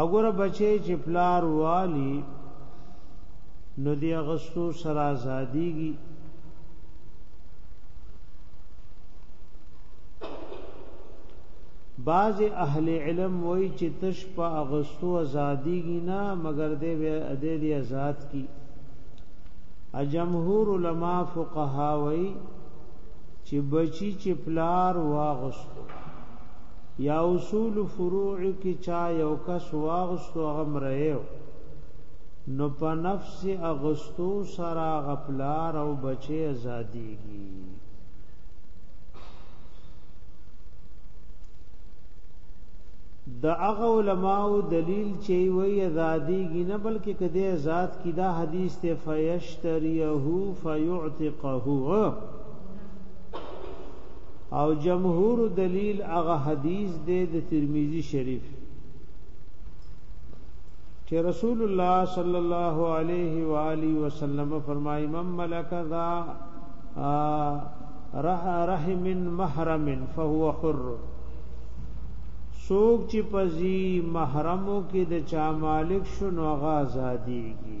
اګوره بچي چې پلار والی نو دی اغستو سره آزادیږي بعض اهل علم وای چې تش په اغستو آزادیږي نه مگر دې دې دې آزاد کی ا جمهور علما فقها وای چې بچی چې پلار واغستو یا اصول فروع کې چا یو کس واغستو هغه مریو نو په نفس اغستو سرا غپلار او بچي ازاديږي د هغه علماو دلیل چې وی ازاديږي نه بلکې کده ذات کی دا حدیث ته فیشتریه فیعتقه او جمهور دلیل هغه حدیث دی د ترمذی شریف چې رسول الله صلی الله علیه و آله وسلم فرمایي من ملک ذا رح رحم محرم فهو حر سوک چې پزی محرمو کې د چا مالک شنو هغه آزادیږي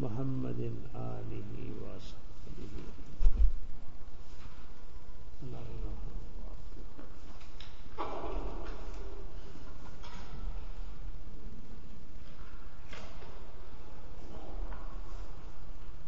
محمد آله وصحبه الله